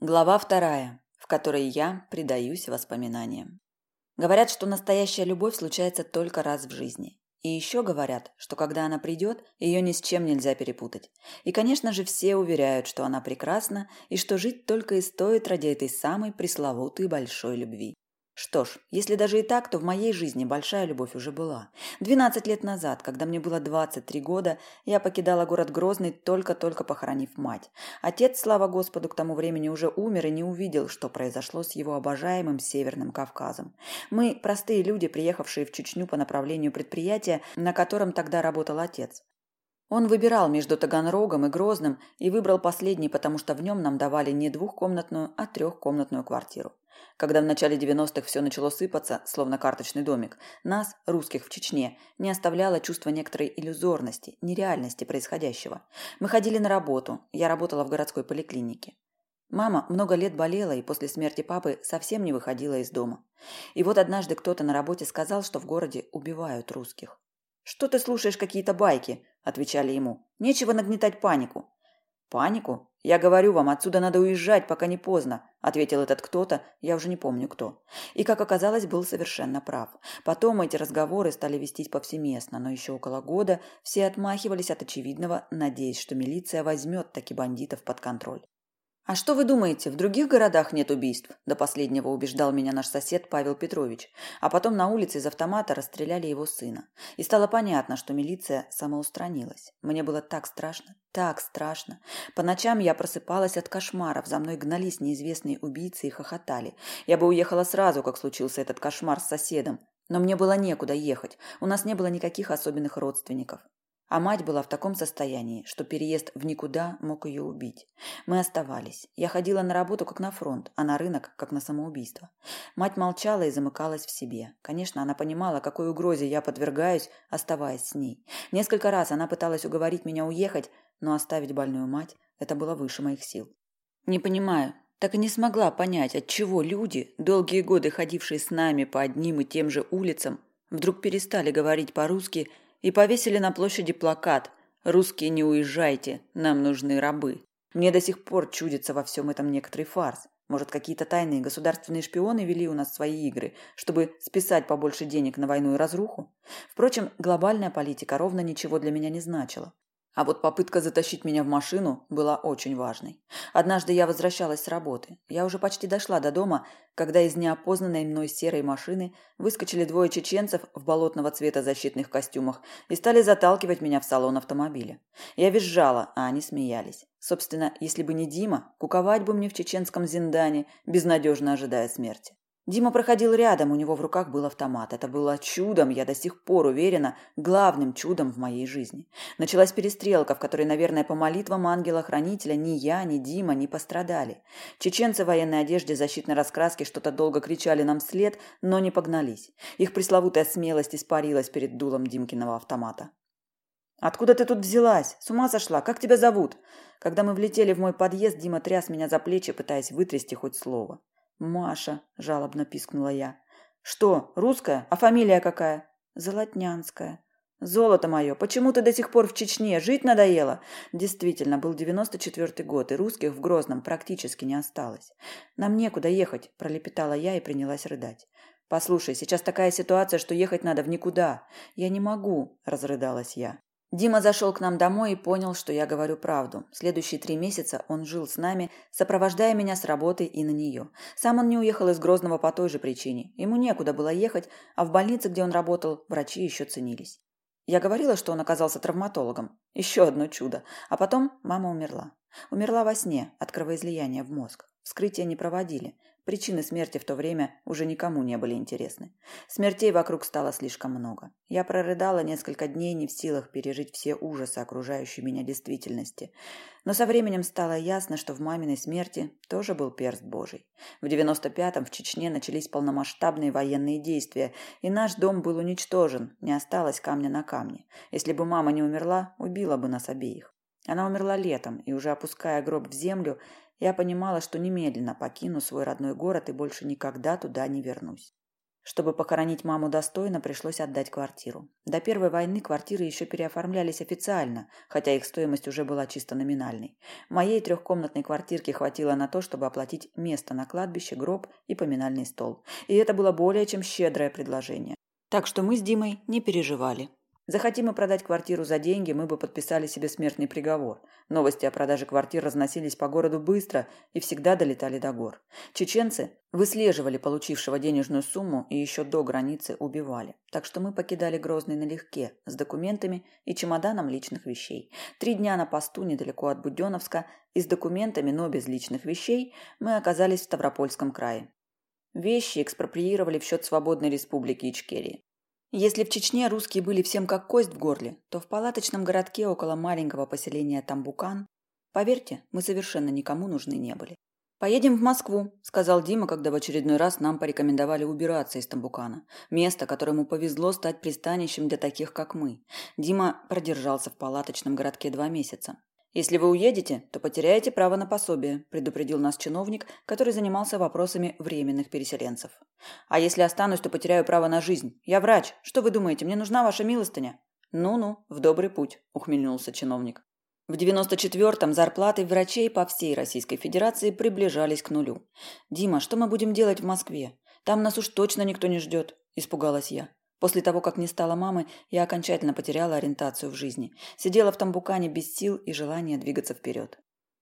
Глава вторая, в которой я предаюсь воспоминаниям. Говорят, что настоящая любовь случается только раз в жизни. И еще говорят, что когда она придет, ее ни с чем нельзя перепутать. И, конечно же, все уверяют, что она прекрасна и что жить только и стоит ради этой самой пресловутой большой любви. Что ж, если даже и так, то в моей жизни большая любовь уже была. Двенадцать лет назад, когда мне было двадцать три года, я покидала город Грозный, только-только похоронив мать. Отец, слава Господу, к тому времени уже умер и не увидел, что произошло с его обожаемым Северным Кавказом. Мы, простые люди, приехавшие в Чечню по направлению предприятия, на котором тогда работал отец. Он выбирал между Таганрогом и Грозным и выбрал последний, потому что в нем нам давали не двухкомнатную, а трехкомнатную квартиру. Когда в начале 90-х все начало сыпаться, словно карточный домик, нас, русских в Чечне, не оставляло чувство некоторой иллюзорности, нереальности происходящего. Мы ходили на работу, я работала в городской поликлинике. Мама много лет болела и после смерти папы совсем не выходила из дома. И вот однажды кто-то на работе сказал, что в городе убивают русских. «Что ты слушаешь какие-то байки?» – отвечали ему. «Нечего нагнетать панику». «Панику? Я говорю вам, отсюда надо уезжать, пока не поздно», – ответил этот кто-то, я уже не помню кто. И, как оказалось, был совершенно прав. Потом эти разговоры стали вестись повсеместно, но еще около года все отмахивались от очевидного, надеясь, что милиция возьмет таки бандитов под контроль. «А что вы думаете, в других городах нет убийств?» До последнего убеждал меня наш сосед Павел Петрович. А потом на улице из автомата расстреляли его сына. И стало понятно, что милиция самоустранилась. Мне было так страшно, так страшно. По ночам я просыпалась от кошмаров. За мной гнались неизвестные убийцы и хохотали. Я бы уехала сразу, как случился этот кошмар с соседом. Но мне было некуда ехать. У нас не было никаких особенных родственников. А мать была в таком состоянии, что переезд в никуда мог ее убить. Мы оставались. Я ходила на работу как на фронт, а на рынок как на самоубийство. Мать молчала и замыкалась в себе. Конечно, она понимала, какой угрозе я подвергаюсь, оставаясь с ней. Несколько раз она пыталась уговорить меня уехать, но оставить больную мать – это было выше моих сил. Не понимаю, так и не смогла понять, от чего люди, долгие годы ходившие с нами по одним и тем же улицам, вдруг перестали говорить по-русски – и повесили на площади плакат «Русские, не уезжайте, нам нужны рабы». Мне до сих пор чудится во всем этом некоторый фарс. Может, какие-то тайные государственные шпионы вели у нас свои игры, чтобы списать побольше денег на войну и разруху? Впрочем, глобальная политика ровно ничего для меня не значила. А вот попытка затащить меня в машину была очень важной. Однажды я возвращалась с работы. Я уже почти дошла до дома, когда из неопознанной мной серой машины выскочили двое чеченцев в болотного цвета защитных костюмах и стали заталкивать меня в салон автомобиля. Я визжала, а они смеялись. Собственно, если бы не Дима, куковать бы мне в чеченском зиндане, безнадежно ожидая смерти. Дима проходил рядом, у него в руках был автомат. Это было чудом, я до сих пор уверена, главным чудом в моей жизни. Началась перестрелка, в которой, наверное, по молитвам ангела-хранителя ни я, ни Дима не пострадали. Чеченцы в военной одежде защитной раскраски что-то долго кричали нам вслед, но не погнались. Их пресловутая смелость испарилась перед дулом Димкиного автомата. «Откуда ты тут взялась? С ума сошла? Как тебя зовут?» Когда мы влетели в мой подъезд, Дима тряс меня за плечи, пытаясь вытрясти хоть слово. «Маша», – жалобно пискнула я. «Что, русская? А фамилия какая?» «Золотнянская». «Золото мое, почему ты до сих пор в Чечне? Жить надоело?» Действительно, был девяносто четвертый год, и русских в Грозном практически не осталось. «Нам некуда ехать», – пролепетала я и принялась рыдать. «Послушай, сейчас такая ситуация, что ехать надо в никуда». «Я не могу», – разрыдалась я. Дима зашел к нам домой и понял, что я говорю правду. Следующие три месяца он жил с нами, сопровождая меня с работы и на нее. Сам он не уехал из Грозного по той же причине. Ему некуда было ехать, а в больнице, где он работал, врачи еще ценились. Я говорила, что он оказался травматологом. Еще одно чудо. А потом мама умерла. Умерла во сне от кровоизлияния в мозг. Вскрытие не проводили. Причины смерти в то время уже никому не были интересны. Смертей вокруг стало слишком много. Я прорыдала несколько дней, не в силах пережить все ужасы окружающей меня действительности. Но со временем стало ясно, что в маминой смерти тоже был перст Божий. В 95-м в Чечне начались полномасштабные военные действия, и наш дом был уничтожен, не осталось камня на камне. Если бы мама не умерла, убила бы нас обеих. Она умерла летом, и уже опуская гроб в землю, я понимала, что немедленно покину свой родной город и больше никогда туда не вернусь. Чтобы похоронить маму достойно, пришлось отдать квартиру. До первой войны квартиры еще переоформлялись официально, хотя их стоимость уже была чисто номинальной. Моей трехкомнатной квартирки хватило на то, чтобы оплатить место на кладбище, гроб и поминальный стол. И это было более чем щедрое предложение. Так что мы с Димой не переживали. Захотим мы продать квартиру за деньги, мы бы подписали себе смертный приговор. Новости о продаже квартир разносились по городу быстро и всегда долетали до гор. Чеченцы выслеживали получившего денежную сумму и еще до границы убивали. Так что мы покидали Грозный налегке, с документами и чемоданом личных вещей. Три дня на посту недалеко от Буденновска и с документами, но без личных вещей, мы оказались в Ставропольском крае. Вещи экспроприировали в счет свободной республики Ичкерии. Если в Чечне русские были всем как кость в горле, то в палаточном городке около маленького поселения Тамбукан, поверьте, мы совершенно никому нужны не были. «Поедем в Москву», – сказал Дима, когда в очередной раз нам порекомендовали убираться из Тамбукана. Место, которому повезло стать пристанищем для таких, как мы. Дима продержался в палаточном городке два месяца. «Если вы уедете, то потеряете право на пособие», – предупредил нас чиновник, который занимался вопросами временных переселенцев. «А если останусь, то потеряю право на жизнь. Я врач. Что вы думаете, мне нужна ваша милостыня?» «Ну-ну, в добрый путь», – ухмыльнулся чиновник. В 94-м зарплаты врачей по всей Российской Федерации приближались к нулю. «Дима, что мы будем делать в Москве? Там нас уж точно никто не ждет», – испугалась я. После того, как не стало мамы, я окончательно потеряла ориентацию в жизни. Сидела в тамбукане без сил и желания двигаться вперед.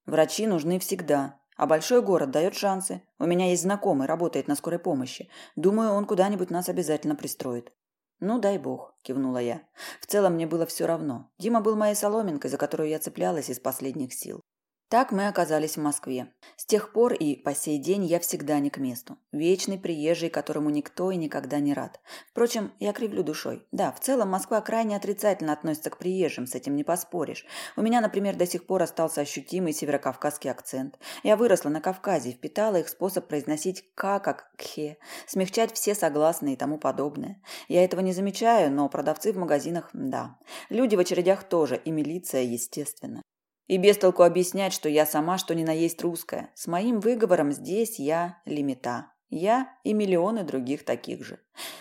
Врачи нужны всегда, а большой город дает шансы. У меня есть знакомый, работает на скорой помощи. Думаю, он куда-нибудь нас обязательно пристроит. «Ну, дай бог», – кивнула я. В целом мне было все равно. Дима был моей соломинкой, за которую я цеплялась из последних сил. Так мы оказались в Москве. С тех пор и по сей день я всегда не к месту. Вечный приезжий, которому никто и никогда не рад. Впрочем, я кривлю душой. Да, в целом Москва крайне отрицательно относится к приезжим, с этим не поспоришь. У меня, например, до сих пор остался ощутимый северокавказский акцент. Я выросла на Кавказе и впитала их способ произносить «к» как «кхе», смягчать все согласные и тому подобное. Я этого не замечаю, но продавцы в магазинах – да. Люди в очередях тоже, и милиция, естественно. И без толку объяснять, что я сама что ни на есть русская. С моим выговором здесь я лимита. Я и миллионы других таких же.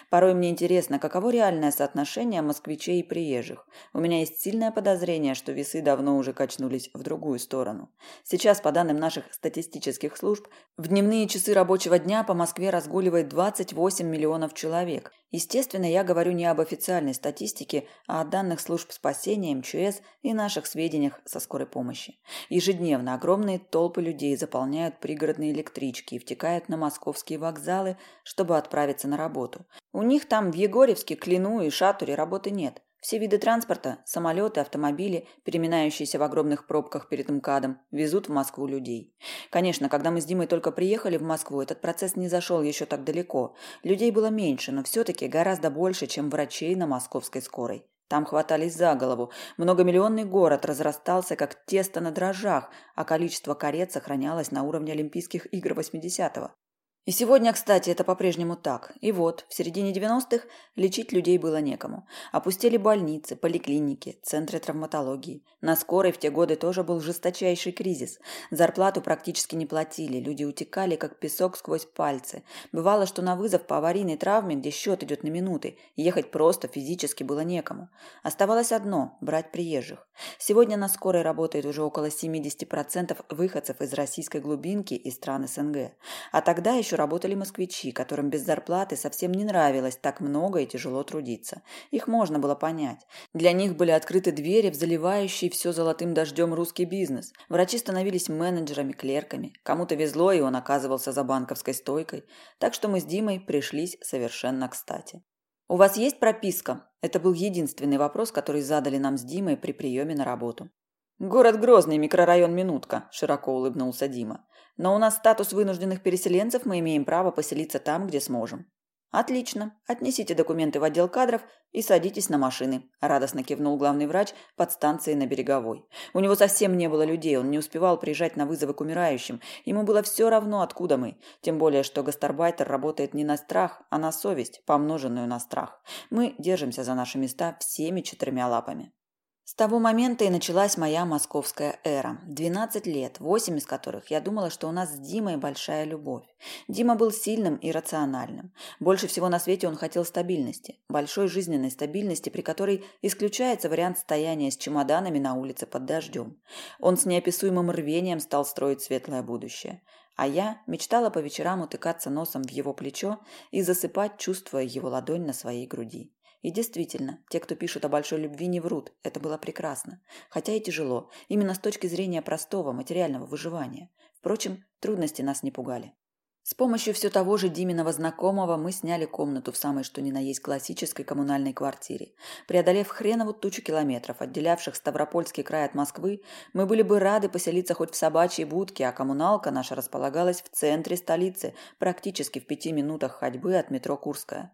Порой мне интересно, каково реальное соотношение москвичей и приезжих. У меня есть сильное подозрение, что весы давно уже качнулись в другую сторону. Сейчас, по данным наших статистических служб, в дневные часы рабочего дня по Москве разгуливает 28 миллионов человек. Естественно, я говорю не об официальной статистике, а о данных служб спасения, МЧС и наших сведениях со скорой помощи. Ежедневно огромные толпы людей заполняют пригородные электрички и втекают на московские вокзалы, чтобы отправиться на работу. У них там в Егорьевске, Клину и Шатуре работы нет. Все виды транспорта, самолеты, автомобили, переминающиеся в огромных пробках перед МКАДом, везут в Москву людей. Конечно, когда мы с Димой только приехали в Москву, этот процесс не зашел еще так далеко. Людей было меньше, но все-таки гораздо больше, чем врачей на московской скорой. Там хватались за голову. Многомиллионный город разрастался, как тесто на дрожжах, а количество карет сохранялось на уровне Олимпийских игр 80-го. И сегодня, кстати, это по-прежнему так. И вот, в середине 90-х лечить людей было некому. Опустили больницы, поликлиники, центры травматологии. На скорой в те годы тоже был жесточайший кризис. Зарплату практически не платили, люди утекали, как песок сквозь пальцы. Бывало, что на вызов по аварийной травме, где счет идет на минуты, ехать просто физически было некому. Оставалось одно – брать приезжих. Сегодня на скорой работает уже около 70% выходцев из российской глубинки и стран СНГ. А тогда еще еще работали москвичи, которым без зарплаты совсем не нравилось так много и тяжело трудиться. Их можно было понять. Для них были открыты двери в заливающий все золотым дождем русский бизнес. Врачи становились менеджерами, клерками. Кому-то везло, и он оказывался за банковской стойкой. Так что мы с Димой пришлись совершенно кстати. «У вас есть прописка?» Это был единственный вопрос, который задали нам с Димой при приеме на работу. «Город Грозный, микрорайон Минутка», – широко улыбнулся Дима. Но у нас статус вынужденных переселенцев, мы имеем право поселиться там, где сможем. Отлично. Отнесите документы в отдел кадров и садитесь на машины, радостно кивнул главный врач под станцией на Береговой. У него совсем не было людей, он не успевал приезжать на вызовы к умирающим. Ему было все равно, откуда мы. Тем более, что гастарбайтер работает не на страх, а на совесть, помноженную на страх. Мы держимся за наши места всеми четырьмя лапами. С того момента и началась моя московская эра. 12 лет, 8 из которых я думала, что у нас с Димой большая любовь. Дима был сильным и рациональным. Больше всего на свете он хотел стабильности. Большой жизненной стабильности, при которой исключается вариант стояния с чемоданами на улице под дождем. Он с неописуемым рвением стал строить светлое будущее. А я мечтала по вечерам утыкаться носом в его плечо и засыпать, чувствуя его ладонь на своей груди. И действительно, те, кто пишут о большой любви, не врут. Это было прекрасно. Хотя и тяжело. Именно с точки зрения простого материального выживания. Впрочем, трудности нас не пугали. С помощью все того же Диминого знакомого мы сняли комнату в самой что ни на есть классической коммунальной квартире. Преодолев хренову тучу километров, отделявших Ставропольский край от Москвы, мы были бы рады поселиться хоть в собачьей будке, а коммуналка наша располагалась в центре столицы, практически в пяти минутах ходьбы от метро Курская.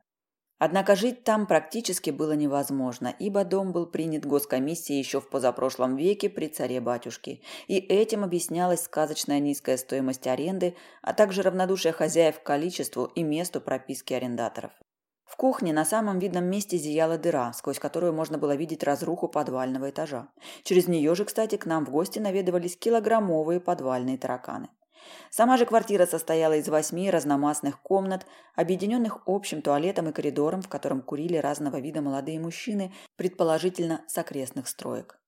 Однако жить там практически было невозможно, ибо дом был принят госкомиссией еще в позапрошлом веке при царе-батюшке, и этим объяснялась сказочная низкая стоимость аренды, а также равнодушие хозяев к количеству и месту прописки арендаторов. В кухне на самом видном месте зияла дыра, сквозь которую можно было видеть разруху подвального этажа. Через нее же, кстати, к нам в гости наведывались килограммовые подвальные тараканы. Сама же квартира состояла из восьми разномастных комнат, объединенных общим туалетом и коридором, в котором курили разного вида молодые мужчины, предположительно с окрестных строек.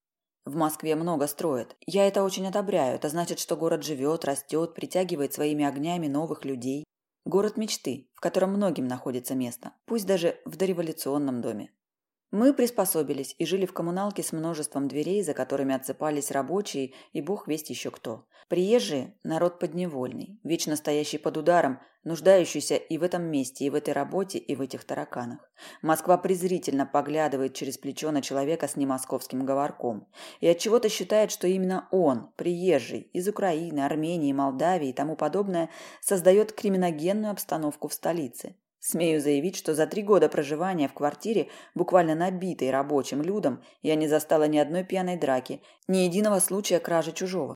В Москве много строят. Я это очень одобряю. Это значит, что город живет, растет, притягивает своими огнями новых людей. Город мечты, в котором многим находится место, пусть даже в дореволюционном доме. Мы приспособились и жили в коммуналке с множеством дверей, за которыми отсыпались рабочие и бог весть еще кто. Приезжие – народ подневольный, вечно стоящий под ударом, нуждающийся и в этом месте, и в этой работе, и в этих тараканах. Москва презрительно поглядывает через плечо на человека с немосковским говорком и от чего то считает, что именно он, приезжий, из Украины, Армении, Молдавии и тому подобное, создает криминогенную обстановку в столице. Смею заявить, что за три года проживания в квартире, буквально набитой рабочим людом, я не застала ни одной пьяной драки, ни единого случая кражи чужого.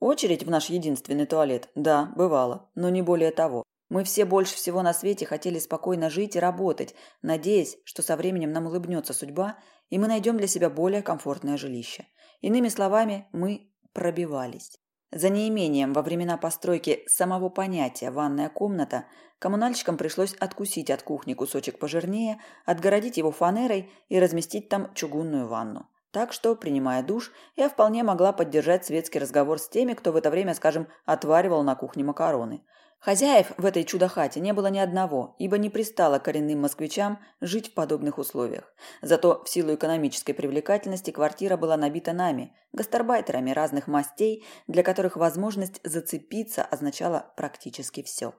Очередь в наш единственный туалет, да, бывало, но не более того. Мы все больше всего на свете хотели спокойно жить и работать, надеясь, что со временем нам улыбнется судьба, и мы найдем для себя более комфортное жилище. Иными словами, мы пробивались. За неимением во времена постройки самого понятия «ванная комната» коммунальщикам пришлось откусить от кухни кусочек пожирнее, отгородить его фанерой и разместить там чугунную ванну. Так что, принимая душ, я вполне могла поддержать светский разговор с теми, кто в это время, скажем, отваривал на кухне макароны. Хозяев в этой чудо-хате не было ни одного, ибо не пристало коренным москвичам жить в подобных условиях. Зато в силу экономической привлекательности квартира была набита нами, гастарбайтерами разных мастей, для которых возможность зацепиться означала практически все.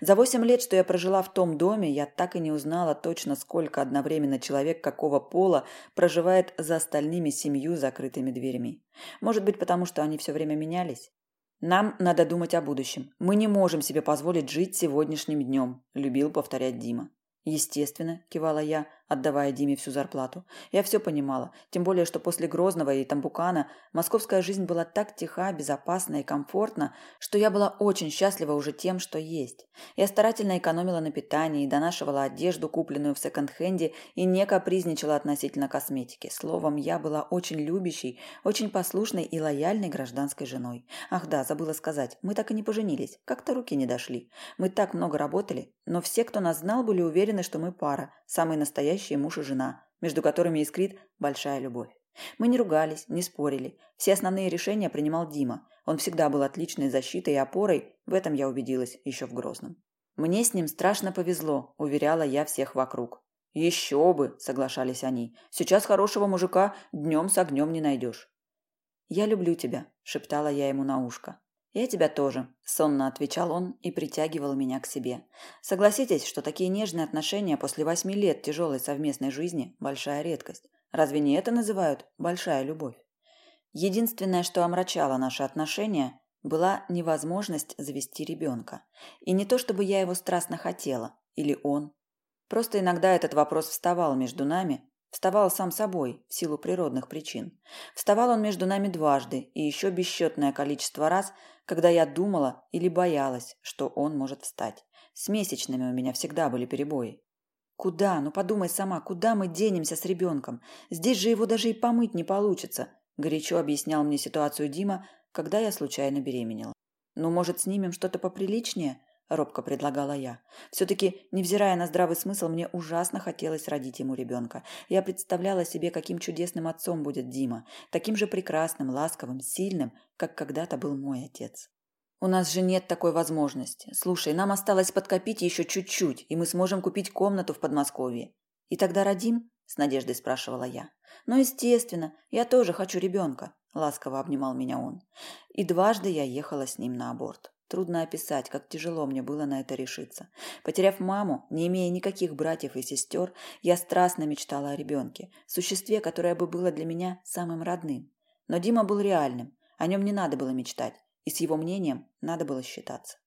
За восемь лет, что я прожила в том доме, я так и не узнала точно, сколько одновременно человек какого пола проживает за остальными семью закрытыми дверями. Может быть, потому что они все время менялись? Нам надо думать о будущем. Мы не можем себе позволить жить сегодняшним днем, любил повторять Дима. Естественно, кивала я, отдавая Диме всю зарплату. Я все понимала, тем более, что после Грозного и Тамбукана московская жизнь была так тиха, безопасна и комфортна, что я была очень счастлива уже тем, что есть. Я старательно экономила на питании, донашивала одежду, купленную в секонд-хенде, и не капризничала относительно косметики. Словом, я была очень любящей, очень послушной и лояльной гражданской женой. Ах да, забыла сказать, мы так и не поженились, как-то руки не дошли. Мы так много работали, но все, кто нас знал, были уверены, что мы пара, самый настоящий муж и жена, между которыми искрит большая любовь. Мы не ругались, не спорили. Все основные решения принимал Дима. Он всегда был отличной защитой и опорой, в этом я убедилась еще в Грозном. Мне с ним страшно повезло, уверяла я всех вокруг. Еще бы, соглашались они. Сейчас хорошего мужика днем с огнем не найдешь. Я люблю тебя, шептала я ему на ушко. «Я тебя тоже», – сонно отвечал он и притягивал меня к себе. Согласитесь, что такие нежные отношения после восьми лет тяжелой совместной жизни – большая редкость. Разве не это называют большая любовь? Единственное, что омрачало наши отношения, была невозможность завести ребенка. И не то, чтобы я его страстно хотела, или он. Просто иногда этот вопрос вставал между нами, Вставал сам собой, в силу природных причин. Вставал он между нами дважды и еще бесчетное количество раз, когда я думала или боялась, что он может встать. С месячными у меня всегда были перебои. Куда? Ну подумай сама, куда мы денемся с ребенком? Здесь же его даже и помыть не получится, горячо объяснял мне ситуацию Дима, когда я случайно беременела. Ну, может, снимем что-то поприличнее? – робко предлагала я. Все-таки, невзирая на здравый смысл, мне ужасно хотелось родить ему ребенка. Я представляла себе, каким чудесным отцом будет Дима, таким же прекрасным, ласковым, сильным, как когда-то был мой отец. У нас же нет такой возможности. Слушай, нам осталось подкопить еще чуть-чуть, и мы сможем купить комнату в Подмосковье. И тогда родим? С надеждой спрашивала я. Ну, естественно, я тоже хочу ребенка, ласково обнимал меня он. И дважды я ехала с ним на аборт. Трудно описать, как тяжело мне было на это решиться. Потеряв маму, не имея никаких братьев и сестер, я страстно мечтала о ребенке, существе, которое бы было для меня самым родным. Но Дима был реальным, о нем не надо было мечтать, и с его мнением надо было считаться.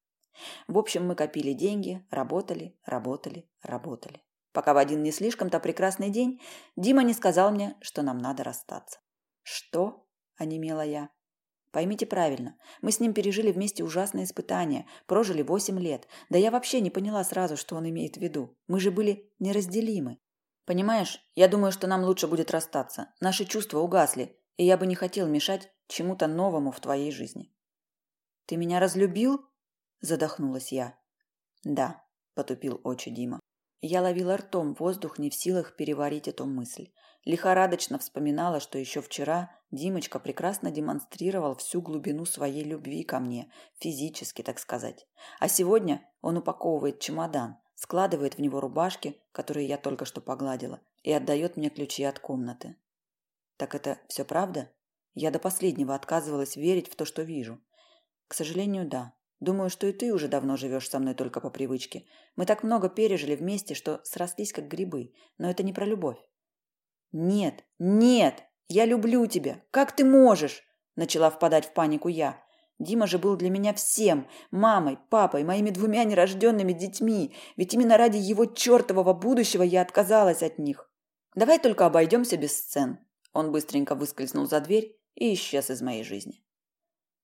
В общем, мы копили деньги, работали, работали, работали. Пока в один не слишком-то прекрасный день Дима не сказал мне, что нам надо расстаться. «Что?» – онемела я. Поймите правильно, мы с ним пережили вместе ужасные испытания, прожили восемь лет. Да я вообще не поняла сразу, что он имеет в виду. Мы же были неразделимы. Понимаешь, я думаю, что нам лучше будет расстаться. Наши чувства угасли, и я бы не хотел мешать чему-то новому в твоей жизни. Ты меня разлюбил? Задохнулась я. Да, потупил очи Дима. Я ловила ртом воздух, не в силах переварить эту мысль. Лихорадочно вспоминала, что еще вчера Димочка прекрасно демонстрировал всю глубину своей любви ко мне, физически, так сказать. А сегодня он упаковывает чемодан, складывает в него рубашки, которые я только что погладила, и отдает мне ключи от комнаты. Так это все правда? Я до последнего отказывалась верить в то, что вижу. К сожалению, да. Думаю, что и ты уже давно живешь со мной только по привычке. Мы так много пережили вместе, что срослись как грибы. Но это не про любовь. «Нет, нет, я люблю тебя. Как ты можешь?» Начала впадать в панику я. Дима же был для меня всем – мамой, папой, моими двумя нерожденными детьми. Ведь именно ради его чертового будущего я отказалась от них. Давай только обойдемся без сцен. Он быстренько выскользнул за дверь и исчез из моей жизни.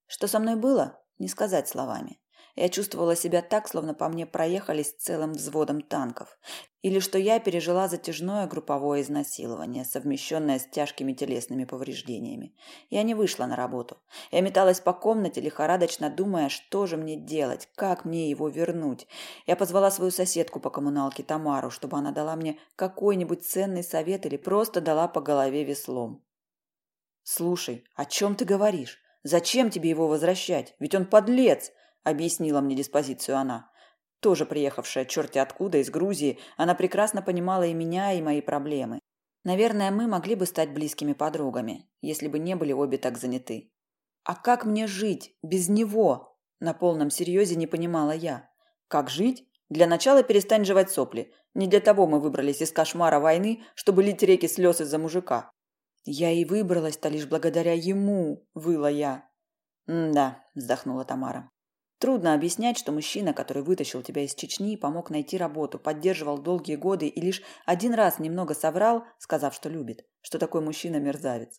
Что со мной было, не сказать словами. Я чувствовала себя так, словно по мне проехались целым взводом танков. Или что я пережила затяжное групповое изнасилование, совмещенное с тяжкими телесными повреждениями. Я не вышла на работу. Я металась по комнате, лихорадочно думая, что же мне делать, как мне его вернуть. Я позвала свою соседку по коммуналке Тамару, чтобы она дала мне какой-нибудь ценный совет или просто дала по голове веслом. «Слушай, о чем ты говоришь? Зачем тебе его возвращать? Ведь он подлец!» объяснила мне диспозицию она. Тоже приехавшая черти откуда, из Грузии, она прекрасно понимала и меня, и мои проблемы. Наверное, мы могли бы стать близкими подругами, если бы не были обе так заняты. А как мне жить без него? На полном серьезе не понимала я. Как жить? Для начала перестань жевать сопли. Не для того мы выбрались из кошмара войны, чтобы лить реки слез из-за мужика. Я и выбралась-то лишь благодаря ему, выла я. «Да», – вздохнула Тамара. Трудно объяснять, что мужчина, который вытащил тебя из Чечни, помог найти работу, поддерживал долгие годы и лишь один раз немного соврал, сказав, что любит, что такой мужчина мерзавец.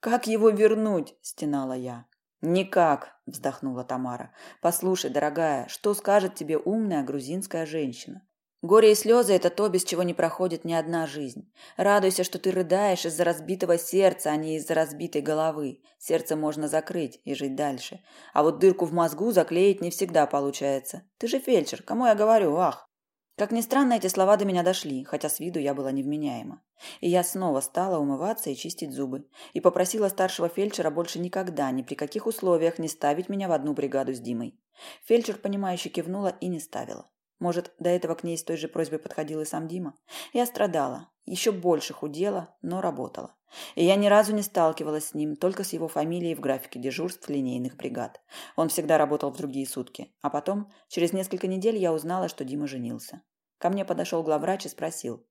«Как его вернуть?» – стенала я. «Никак», – вздохнула Тамара. «Послушай, дорогая, что скажет тебе умная грузинская женщина? Горе и слезы – это то, без чего не проходит ни одна жизнь. Радуйся, что ты рыдаешь из-за разбитого сердца, а не из-за разбитой головы. Сердце можно закрыть и жить дальше. А вот дырку в мозгу заклеить не всегда получается. Ты же фельдшер, кому я говорю, ах. Как ни странно, эти слова до меня дошли, хотя с виду я была невменяема. И я снова стала умываться и чистить зубы. И попросила старшего фельдшера больше никогда, ни при каких условиях не ставить меня в одну бригаду с Димой. Фельдшер, понимающе кивнула и не ставила. Может, до этого к ней с той же просьбой подходил и сам Дима? Я страдала, еще больше худела, но работала. И я ни разу не сталкивалась с ним, только с его фамилией в графике дежурств линейных бригад. Он всегда работал в другие сутки. А потом, через несколько недель, я узнала, что Дима женился. Ко мне подошел главврач и спросил.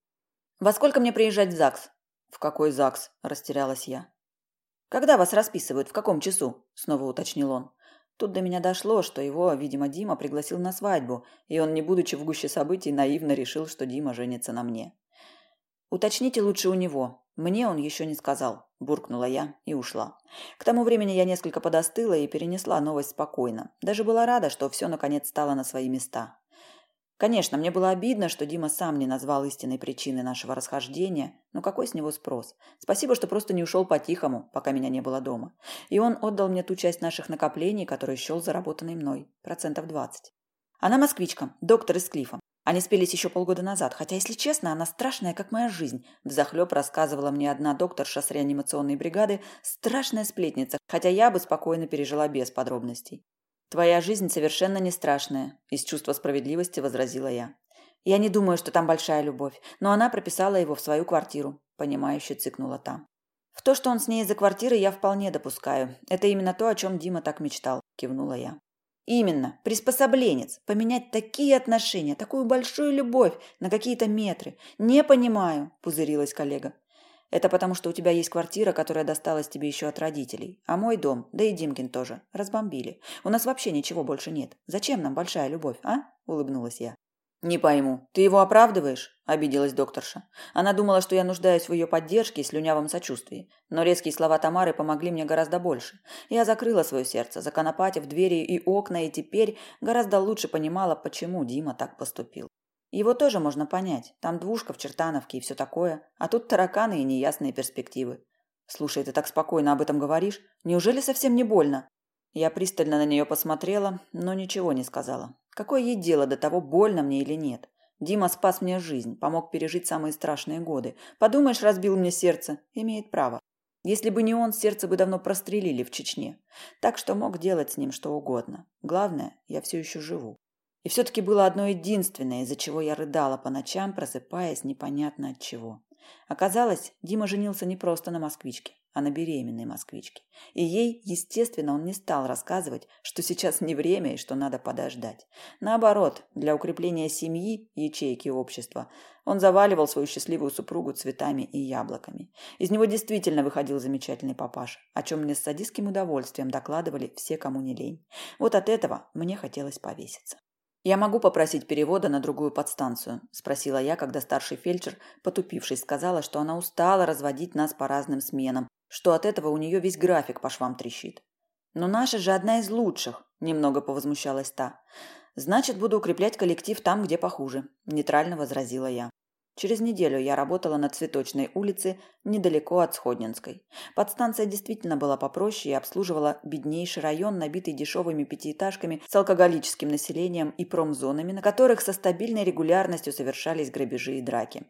«Во сколько мне приезжать в ЗАГС?» «В какой ЗАГС?» – растерялась я. «Когда вас расписывают? В каком часу?» – снова уточнил он. Тут до меня дошло, что его, видимо, Дима пригласил на свадьбу, и он, не будучи в гуще событий, наивно решил, что Дима женится на мне. «Уточните лучше у него. Мне он еще не сказал», – буркнула я и ушла. К тому времени я несколько подостыла и перенесла новость спокойно. Даже была рада, что все наконец стало на свои места. Конечно, мне было обидно, что Дима сам не назвал истинной причины нашего расхождения, но какой с него спрос? Спасибо, что просто не ушел по-тихому, пока меня не было дома. И он отдал мне ту часть наших накоплений, которую счел заработанной мной, процентов 20. Она москвичка, доктор из Клифа. Они спелись еще полгода назад, хотя, если честно, она страшная, как моя жизнь. Взахлеб рассказывала мне одна докторша с реанимационной бригады, страшная сплетница, хотя я бы спокойно пережила без подробностей. «Твоя жизнь совершенно не страшная», – из чувства справедливости возразила я. «Я не думаю, что там большая любовь, но она прописала его в свою квартиру», – понимающе цыкнула там. «В то, что он с ней из-за квартиры, я вполне допускаю. Это именно то, о чем Дима так мечтал», – кивнула я. «Именно. Приспособленец. Поменять такие отношения, такую большую любовь на какие-то метры. Не понимаю», – пузырилась коллега. Это потому, что у тебя есть квартира, которая досталась тебе еще от родителей. А мой дом, да и Димкин тоже, разбомбили. У нас вообще ничего больше нет. Зачем нам большая любовь, а?» – улыбнулась я. «Не пойму. Ты его оправдываешь?» – обиделась докторша. Она думала, что я нуждаюсь в ее поддержке и слюнявом сочувствии. Но резкие слова Тамары помогли мне гораздо больше. Я закрыла свое сердце, законопатив двери и окна, и теперь гораздо лучше понимала, почему Дима так поступил. Его тоже можно понять. Там двушка в Чертановке и все такое. А тут тараканы и неясные перспективы. Слушай, ты так спокойно об этом говоришь. Неужели совсем не больно? Я пристально на нее посмотрела, но ничего не сказала. Какое ей дело до того, больно мне или нет? Дима спас мне жизнь, помог пережить самые страшные годы. Подумаешь, разбил мне сердце. Имеет право. Если бы не он, сердце бы давно прострелили в Чечне. Так что мог делать с ним что угодно. Главное, я все еще живу. И все-таки было одно единственное, из-за чего я рыдала по ночам, просыпаясь непонятно от чего. Оказалось, Дима женился не просто на москвичке, а на беременной москвичке. И ей, естественно, он не стал рассказывать, что сейчас не время и что надо подождать. Наоборот, для укрепления семьи, ячейки общества, он заваливал свою счастливую супругу цветами и яблоками. Из него действительно выходил замечательный папаша, о чем мне с садистским удовольствием докладывали все, кому не лень. Вот от этого мне хотелось повеситься. «Я могу попросить перевода на другую подстанцию?» – спросила я, когда старший фельдшер, потупившись, сказала, что она устала разводить нас по разным сменам, что от этого у нее весь график по швам трещит. «Но наша же одна из лучших», – немного повозмущалась та. «Значит, буду укреплять коллектив там, где похуже», – нейтрально возразила я. Через неделю я работала на Цветочной улице, недалеко от Сходнинской. Подстанция действительно была попроще и обслуживала беднейший район, набитый дешевыми пятиэтажками с алкоголическим населением и промзонами, на которых со стабильной регулярностью совершались грабежи и драки.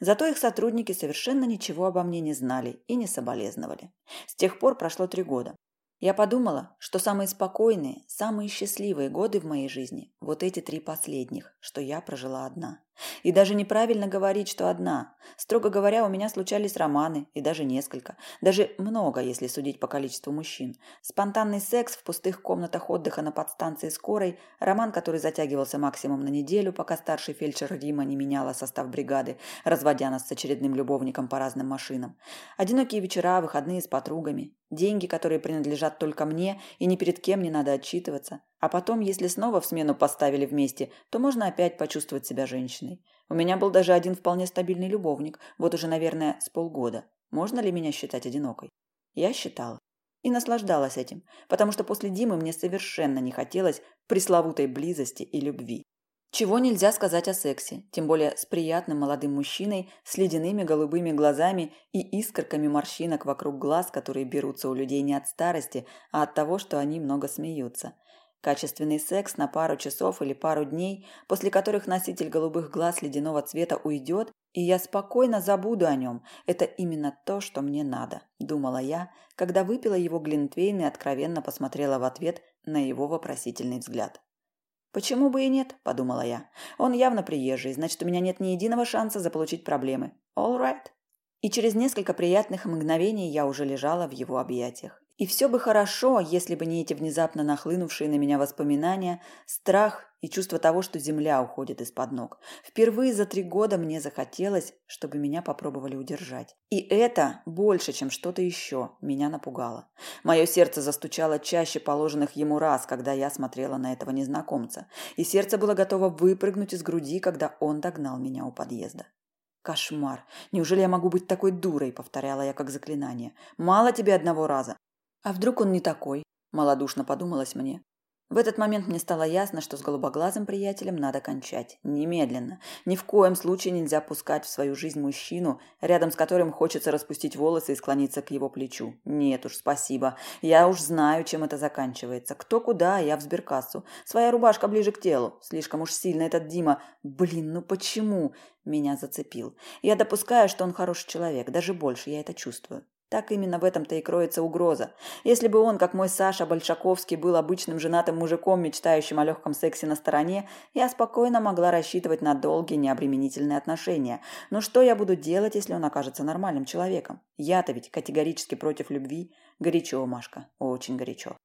Зато их сотрудники совершенно ничего обо мне не знали и не соболезновали. С тех пор прошло три года. Я подумала, что самые спокойные, самые счастливые годы в моей жизни – вот эти три последних, что я прожила одна. И даже неправильно говорить, что одна. Строго говоря, у меня случались романы, и даже несколько. Даже много, если судить по количеству мужчин. Спонтанный секс в пустых комнатах отдыха на подстанции скорой, роман, который затягивался максимум на неделю, пока старший фельдшер Рима не меняла состав бригады, разводя нас с очередным любовником по разным машинам. Одинокие вечера, выходные с подругами. Деньги, которые принадлежат только мне, и ни перед кем не надо отчитываться. А потом, если снова в смену поставили вместе, то можно опять почувствовать себя женщиной. У меня был даже один вполне стабильный любовник, вот уже, наверное, с полгода. Можно ли меня считать одинокой? Я считала. И наслаждалась этим, потому что после Димы мне совершенно не хотелось пресловутой близости и любви. Чего нельзя сказать о сексе, тем более с приятным молодым мужчиной, с ледяными голубыми глазами и искорками морщинок вокруг глаз, которые берутся у людей не от старости, а от того, что они много смеются – Качественный секс на пару часов или пару дней, после которых носитель голубых глаз ледяного цвета уйдет, и я спокойно забуду о нем. Это именно то, что мне надо, думала я, когда выпила его глинтвейн и откровенно посмотрела в ответ на его вопросительный взгляд. «Почему бы и нет?» – подумала я. «Он явно приезжий, значит, у меня нет ни единого шанса заполучить проблемы. All right». И через несколько приятных мгновений я уже лежала в его объятиях. И все бы хорошо, если бы не эти внезапно нахлынувшие на меня воспоминания, страх и чувство того, что земля уходит из-под ног. Впервые за три года мне захотелось, чтобы меня попробовали удержать. И это, больше, чем что-то еще, меня напугало. Мое сердце застучало чаще положенных ему раз, когда я смотрела на этого незнакомца. И сердце было готово выпрыгнуть из груди, когда он догнал меня у подъезда. «Кошмар! Неужели я могу быть такой дурой?» – повторяла я как заклинание. «Мало тебе одного раза. А вдруг он не такой? Малодушно подумалось мне. В этот момент мне стало ясно, что с голубоглазым приятелем надо кончать. Немедленно. Ни в коем случае нельзя пускать в свою жизнь мужчину, рядом с которым хочется распустить волосы и склониться к его плечу. Нет уж, спасибо. Я уж знаю, чем это заканчивается. Кто куда, я в сберкассу. Своя рубашка ближе к телу. Слишком уж сильно этот Дима. Блин, ну почему? Меня зацепил. Я допускаю, что он хороший человек. Даже больше, я это чувствую. Так именно в этом-то и кроется угроза. Если бы он, как мой Саша Большаковский, был обычным женатым мужиком, мечтающим о легком сексе на стороне, я спокойно могла рассчитывать на долгие необременительные отношения. Но что я буду делать, если он окажется нормальным человеком? Я-то ведь категорически против любви. Горячо, Машка, очень горячо.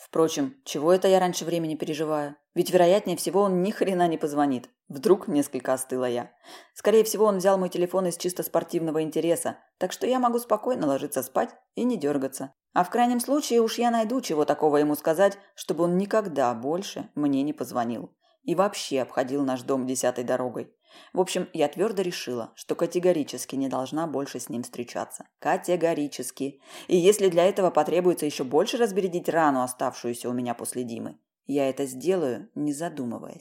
Впрочем, чего это я раньше времени переживаю? Ведь, вероятнее всего, он ни хрена не позвонит. Вдруг несколько остыла я. Скорее всего, он взял мой телефон из чисто спортивного интереса, так что я могу спокойно ложиться спать и не дергаться. А в крайнем случае уж я найду, чего такого ему сказать, чтобы он никогда больше мне не позвонил. И вообще обходил наш дом десятой дорогой. В общем, я твердо решила, что категорически не должна больше с ним встречаться. Категорически. И если для этого потребуется еще больше разбередить рану, оставшуюся у меня после Димы, я это сделаю, не задумываясь.